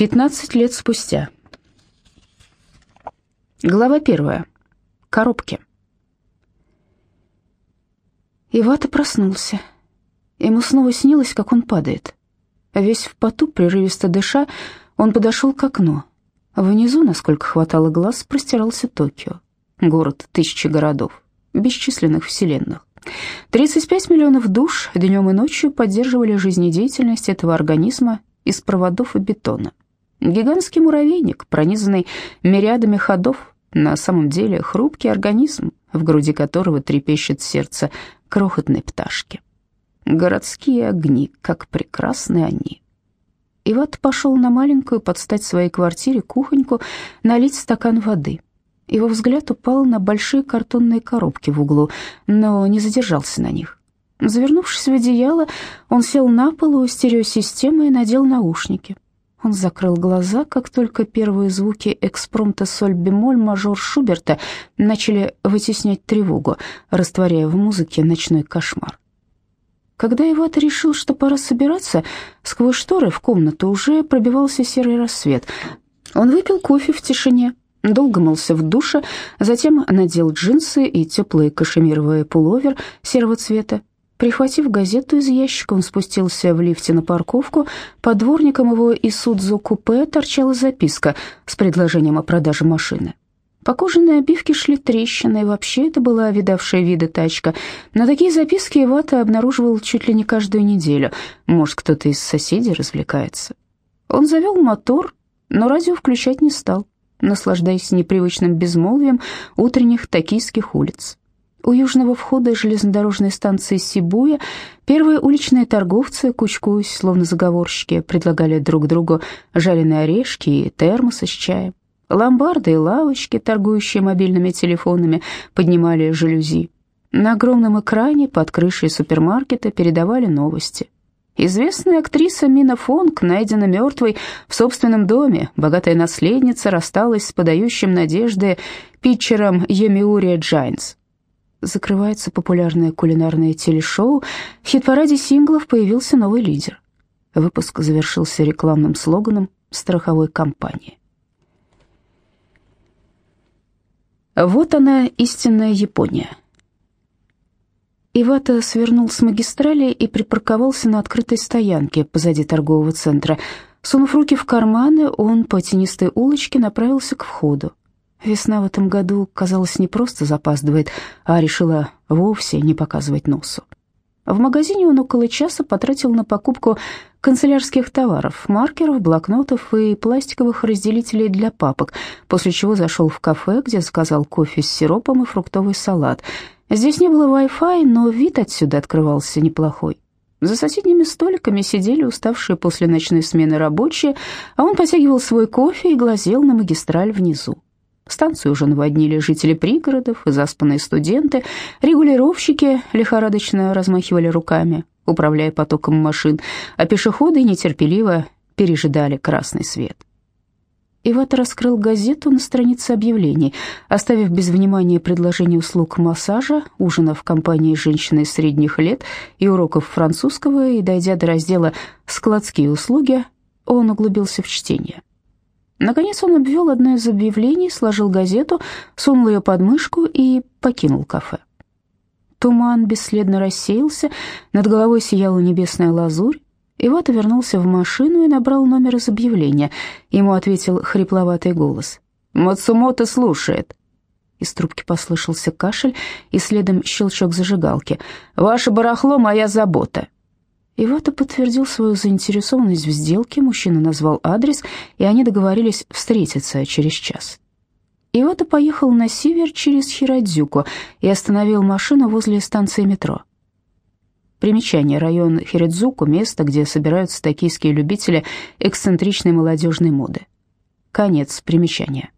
15 лет спустя. Глава первая. Коробки. Ивата проснулся. Ему снова снилось, как он падает. Весь в поту, прерывисто дыша, он подошел к окну. Внизу, насколько хватало глаз, простирался Токио. Город тысячи городов, бесчисленных вселенных. 35 миллионов душ днем и ночью поддерживали жизнедеятельность этого организма из проводов и бетона. Гигантский муравейник, пронизанный мириадами ходов, на самом деле хрупкий организм, в груди которого трепещет сердце крохотной пташки. Городские огни, как прекрасны они. Иват пошел на маленькую под стать своей квартире кухоньку налить стакан воды. Его взгляд упал на большие картонные коробки в углу, но не задержался на них. Завернувшись в одеяло, он сел на пол у стереосистемы и надел наушники. Он закрыл глаза, как только первые звуки экспромта соль-бемоль мажор Шуберта начали вытеснять тревогу, растворяя в музыке ночной кошмар. Когда Иват решил, что пора собираться, сквозь шторы в комнату уже пробивался серый рассвет. Он выпил кофе в тишине, долго мылся в душе, затем надел джинсы и теплый кашемировый пуловер серого цвета, Прихватив газету из ящика, он спустился в лифте на парковку. Под дворником его Исудзу купе торчала записка с предложением о продаже машины. По кожаной обивке шли трещины, и вообще это была видавшая виды тачка. На такие записки Ивата обнаруживал чуть ли не каждую неделю. Может, кто-то из соседей развлекается. Он завел мотор, но радио включать не стал, наслаждаясь непривычным безмолвием утренних токийских улиц. У южного входа железнодорожной станции Сибуя первые уличные торговцы, кучкуясь, словно заговорщики, предлагали друг другу жареные орешки и термосы с чаем. Ломбарды и лавочки, торгующие мобильными телефонами, поднимали жалюзи. На огромном экране под крышей супермаркета передавали новости. Известная актриса Мина Фонг найдена мертвой в собственном доме. Богатая наследница рассталась с подающим надежды питчером Йомиури Джайентс закрывается популярное кулинарное телешоу, в хит-параде синглов появился новый лидер. Выпуск завершился рекламным слоганом страховой компании. Вот она, истинная Япония. Ивата свернул с магистрали и припарковался на открытой стоянке позади торгового центра. Сунув руки в карманы, он по тенистой улочке направился к входу. Весна в этом году, казалось, не просто запаздывает, а решила вовсе не показывать носу. В магазине он около часа потратил на покупку канцелярских товаров, маркеров, блокнотов и пластиковых разделителей для папок, после чего зашел в кафе, где заказал кофе с сиропом и фруктовый салат. Здесь не было Wi-Fi, но вид отсюда открывался неплохой. За соседними столиками сидели уставшие после ночной смены рабочие, а он потягивал свой кофе и глазел на магистраль внизу. Станцию уже наводнили жители пригородов и заспанные студенты. Регулировщики лихорадочно размахивали руками, управляя потоком машин, а пешеходы нетерпеливо пережидали красный свет. Ивата раскрыл газету на странице объявлений, оставив без внимания предложение услуг массажа, ужина в компании женщины средних лет и уроков французского, и, дойдя до раздела «Складские услуги», он углубился в чтение. Наконец он обвел одно из объявлений, сложил газету, сунул ее под мышку и покинул кафе. Туман бесследно рассеялся, над головой сияла небесная лазурь. Ивата вернулся в машину и набрал номер из объявления. Ему ответил хрипловатый голос. «Мацумото слушает». Из трубки послышался кашель и следом щелчок зажигалки. «Ваше барахло — моя забота». Ивата подтвердил свою заинтересованность в сделке, мужчина назвал адрес, и они договорились встретиться через час. Ивата поехал на север через Хирадзюку и остановил машину возле станции метро. Примечание. Район Хирадзуку – место, где собираются токийские любители эксцентричной молодежной моды. Конец примечания.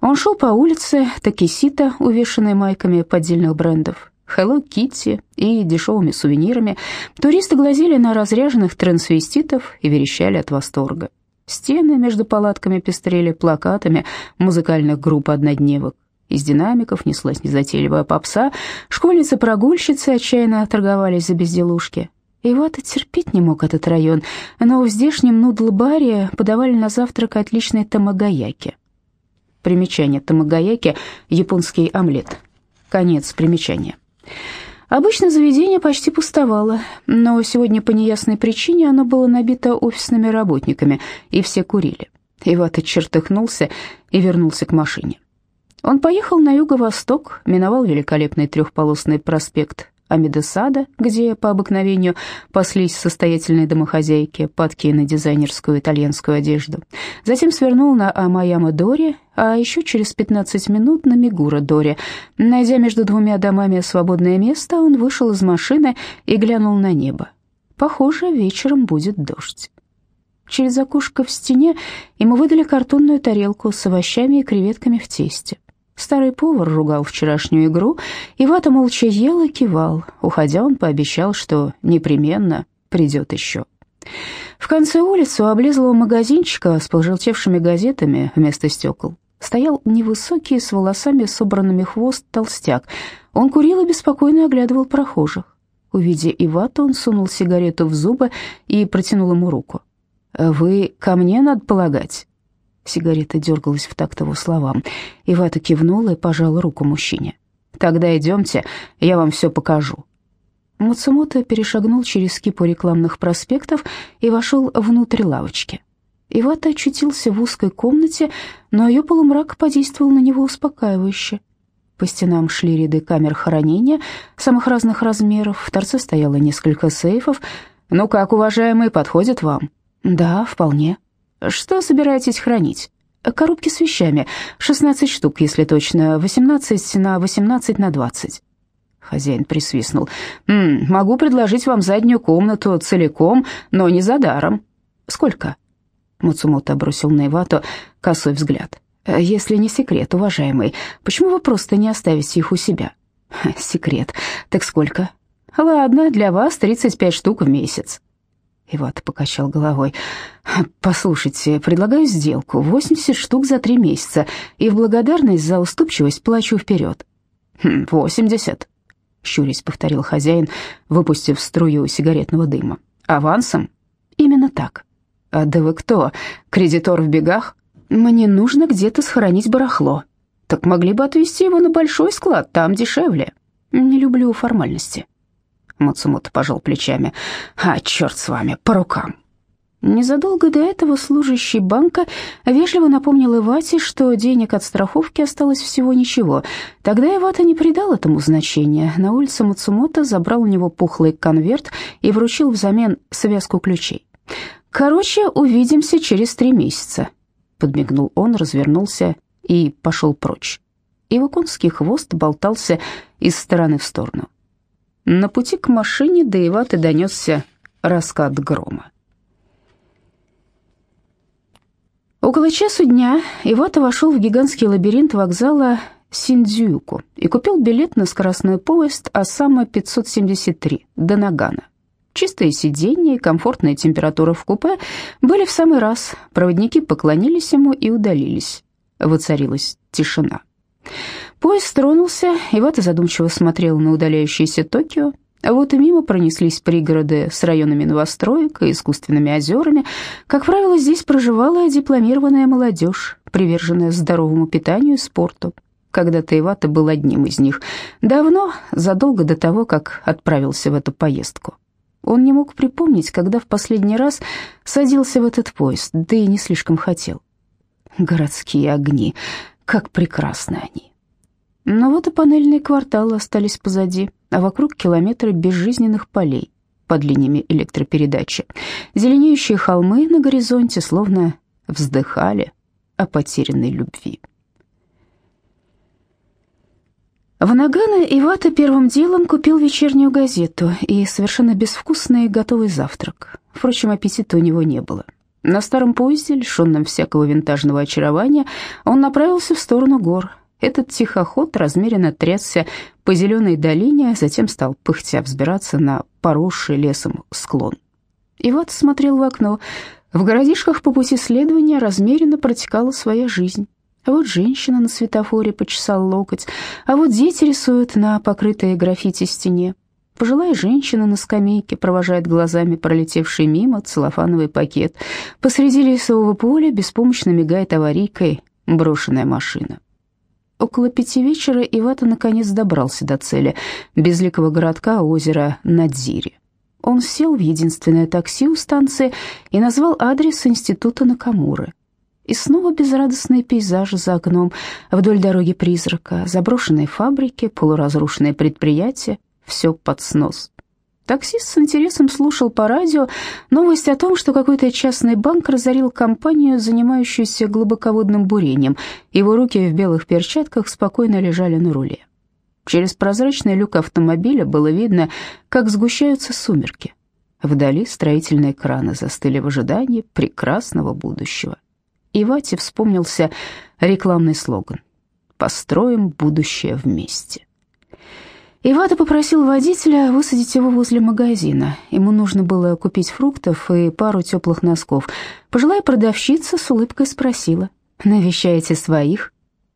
Он шел по улице Такисита, увешанной майками поддельных брендов. Hello Kitty и дешевыми сувенирами, туристы глазели на разряженных трансвеститов и верещали от восторга. Стены между палатками пестрели плакатами музыкальных групп однодневок. Из динамиков неслась незатейливая попса, школьницы-прогульщицы отчаянно торговались за безделушки. Ивата терпеть не мог этот район, но в здешнем нудл-баре подавали на завтрак отличные тамагаяки. Примечание тамагаяки — японский омлет. Конец примечания. Обычно заведение почти пустовало, но сегодня по неясной причине оно было набито офисными работниками, и все курили. Ивата чертыхнулся и вернулся к машине. Он поехал на юго-восток, миновал великолепный трехполосный проспект Амидесада, где по обыкновению паслись состоятельные домохозяйки, падкие на дизайнерскую итальянскую одежду. Затем свернул на Амаяма-Дори, а еще через 15 минут на Мигура-Дори. Найдя между двумя домами свободное место, он вышел из машины и глянул на небо. Похоже, вечером будет дождь. Через окошко в стене ему выдали картонную тарелку с овощами и креветками в тесте. Старый повар ругал вчерашнюю игру, и Вата молча ел и кивал. Уходя, он пообещал, что непременно придет еще. В конце улицы у облезлого магазинчика с пожелтевшими газетами вместо стекол стоял невысокий, с волосами, собранными хвост, толстяк. Он курил и беспокойно оглядывал прохожих. Увидя Ивата, он сунул сигарету в зубы и протянул ему руку. «Вы ко мне, надо полагать?» Сигарета дергалась в такт его словам. Ивата кивнула и пожала руку мужчине. «Тогда идемте, я вам все покажу». Муцумото перешагнул через кипу рекламных проспектов и вошел внутрь лавочки. Ивата очутился в узкой комнате, но ее полумрак подействовал на него успокаивающе. По стенам шли ряды камер хранения самых разных размеров, в торце стояло несколько сейфов. «Ну как, уважаемый, подходит вам?» «Да, вполне». Что собираетесь хранить? Коробки с вещами, 16 штук, если точно, 18 на 18 на 20. Хозяин присвистнул. «М «Могу предложить вам заднюю комнату целиком, но не за даром». «Сколько?» Муцумото бросил на Ивату косой взгляд. «Если не секрет, уважаемый, почему вы просто не оставите их у себя?» «Секрет. Так сколько?» «Ладно, для вас 35 штук в месяц». Иват покачал головой. «Послушайте, предлагаю сделку. 80 штук за три месяца, и в благодарность за уступчивость плачу вперед». «Хм, «Восемьдесят», — щурясь повторил хозяин, выпустив струю сигаретного дыма. «Авансом?» «Именно так». «А да вы кто? Кредитор в бегах?» «Мне нужно где-то сохранить барахло». «Так могли бы отвезти его на большой склад, там дешевле». «Не люблю формальности». Мацумото пожал плечами. «А, черт с вами, по рукам!» Незадолго до этого служащий банка вежливо напомнил Ивате, что денег от страховки осталось всего ничего. Тогда Ивата не придал этому значения. На улице Мацумото забрал у него пухлый конверт и вручил взамен связку ключей. «Короче, увидимся через три месяца», — подмигнул он, развернулся и пошел прочь. Его конский хвост болтался из стороны в сторону. На пути к машине до Иваты донесся раскат грома. Около часу дня Ивата вошел в гигантский лабиринт вокзала Синдзюку и купил билет на скоростной поезд Осама 573 до Нагана. Чистое сиденье и комфортная температура в купе были в самый раз. Проводники поклонились ему и удалились. Воцарилась тишина. Поезд тронулся, и Вата задумчиво смотрел на удаляющееся Токио. А вот и мимо пронеслись пригороды с районами новостроек и искусственными озерами. Как правило, здесь проживала дипломированная молодежь, приверженная здоровому питанию и спорту. Когда-то Ивата был одним из них. Давно, задолго до того, как отправился в эту поездку. Он не мог припомнить, когда в последний раз садился в этот поезд, да и не слишком хотел. Городские огни, как прекрасны они. Но вот и панельные кварталы остались позади, а вокруг километры безжизненных полей под линиями электропередачи. Зеленеющие холмы на горизонте словно вздыхали о потерянной любви. В Нагано Ивата первым делом купил вечернюю газету и совершенно безвкусный готовый завтрак. Впрочем, аппетита у него не было. На старом поезде, лишенном всякого винтажного очарования, он направился в сторону гор – этот тихоход размеренно трясся по зеленой долине, а затем стал пыхтя взбираться на поросший лесом склон. Иват смотрел в окно. В городишках по пути следования размеренно протекала своя жизнь. А вот женщина на светофоре почесала локоть, а вот дети рисуют на покрытой граффити стене. Пожилая женщина на скамейке провожает глазами пролетевший мимо целлофановый пакет. Посреди лесового поля беспомощно мигает аварийкой брошенная машина. Около пяти вечера Ивата наконец добрался до цели — безликого городка озера Надзири. Он сел в единственное такси у станции и назвал адрес института Накамуры. И снова безрадостные пейзажи за окном, вдоль дороги призрака, заброшенные фабрики, полуразрушенные предприятия, все под снос. Таксист с интересом слушал по радио новость о том, что какой-то частный банк разорил компанию, занимающуюся глубоководным бурением. Его руки в белых перчатках спокойно лежали на руле. Через прозрачный люк автомобиля было видно, как сгущаются сумерки. Вдали строительные краны застыли в ожидании прекрасного будущего. И Вате вспомнился рекламный слоган «Построим будущее вместе». Ивата попросил водителя высадить его возле магазина. Ему нужно было купить фруктов и пару теплых носков. Пожилая продавщица с улыбкой спросила, «Навещаете своих?»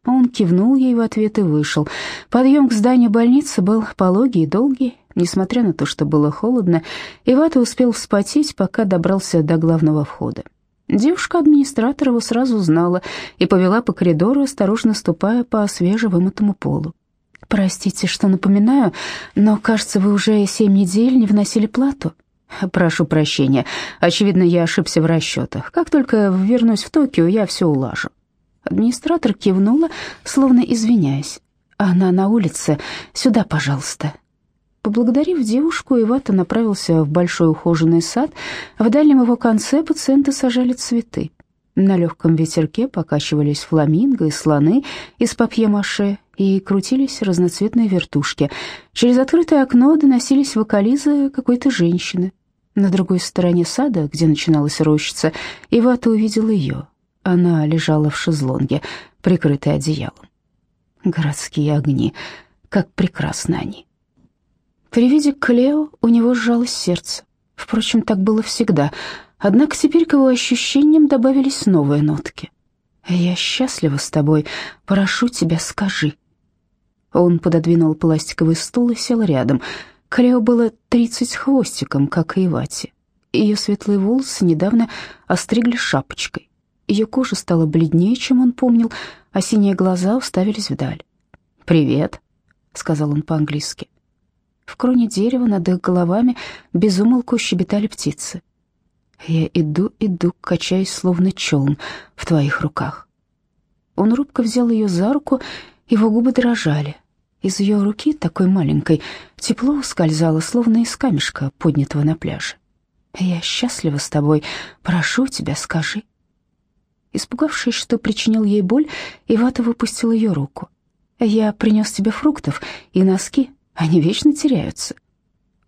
Он кивнул ей в ответ и вышел. Подъем к зданию больницы был пологий и долгий. Несмотря на то, что было холодно, Ивата успел вспотеть, пока добрался до главного входа. Девушка-администратор его сразу знала и повела по коридору, осторожно ступая по свежевымытому полу. «Простите, что напоминаю, но, кажется, вы уже семь недель не вносили плату». «Прошу прощения. Очевидно, я ошибся в расчетах. Как только вернусь в Токио, я все улажу». Администратор кивнула, словно извиняясь. «Она на улице. Сюда, пожалуйста». Поблагодарив девушку, Ивата направился в большой ухоженный сад. В дальнем его конце пациенты сажали цветы. На легком ветерке покачивались фламинго и слоны из папье-маше, и крутились разноцветные вертушки. Через открытое окно доносились вокализы какой-то женщины. На другой стороне сада, где начиналась рощица, Ивата увидел ее. Она лежала в шезлонге, прикрытая одеялом. Городские огни, как прекрасны они. При виде Клео у него сжалось сердце. Впрочем, так было всегда. Однако теперь к его ощущениям добавились новые нотки. «Я счастлива с тобой. Прошу тебя, скажи». Он пододвинул пластиковый стул и сел рядом. Клео было тридцать хвостиком, как и Ивати. Ее светлые волосы недавно остригли шапочкой. Ее кожа стала бледнее, чем он помнил, а синие глаза уставились вдаль. «Привет», — сказал он по-английски. В кроне дерева над их головами безумолку щебетали птицы. «Я иду, иду, качаясь, словно челн в твоих руках». Он робко взял ее за руку, его губы дрожали. Из ее руки, такой маленькой, тепло ускользало, словно из камешка, поднятого на пляже. «Я счастлива с тобой. Прошу тебя, скажи». Испугавшись, что причинил ей боль, Ивата выпустил ее руку. «Я принес тебе фруктов и носки. Они вечно теряются».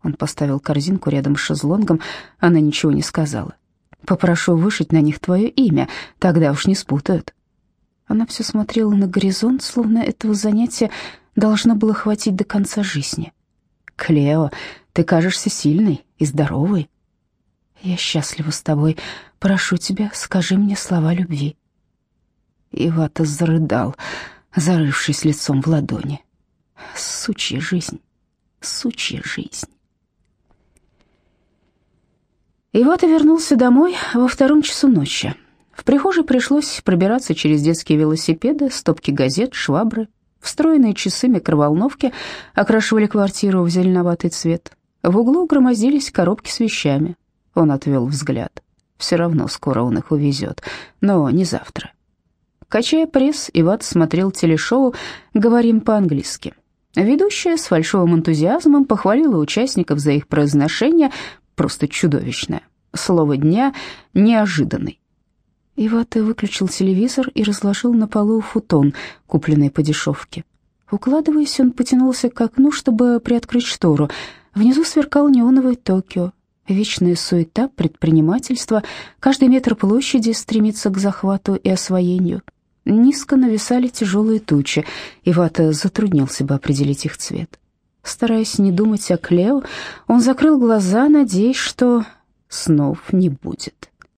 Он поставил корзинку рядом с шезлонгом. Она ничего не сказала. «Попрошу вышить на них твое имя, тогда уж не спутают». Она все смотрела на горизонт, словно этого занятия должно было хватить до конца жизни. «Клео, ты кажешься сильной и здоровой». «Я счастлива с тобой. Прошу тебя, скажи мне слова любви». Ивата зарыдал, зарывшись лицом в ладони. «Сучья жизнь, сучья жизнь». Ивата вернулся домой во втором часу ночи. В прихожей пришлось пробираться через детские велосипеды, стопки газет, швабры, Встроенные часы микроволновки окрашивали квартиру в зеленоватый цвет. В углу громоздились коробки с вещами. Он отвел взгляд. Все равно скоро он их увезет, но не завтра. Качая пресс, Иват смотрел телешоу «Говорим по-английски». Ведущая с фальшивым энтузиазмом похвалила участников за их произношение, просто чудовищное. Слово дня «неожиданный». Ивата выключил телевизор и разложил на полу футон, купленный по дешевке. Укладываясь, он потянулся к окну, чтобы приоткрыть штору. Внизу сверкал неоновый Токио. Вечная суета, предпринимательство, каждый метр площади стремится к захвату и освоению. Низко нависали тяжелые тучи, Ивата затруднился бы определить их цвет. Стараясь не думать о Клео, он закрыл глаза, надеясь, что снов не будет.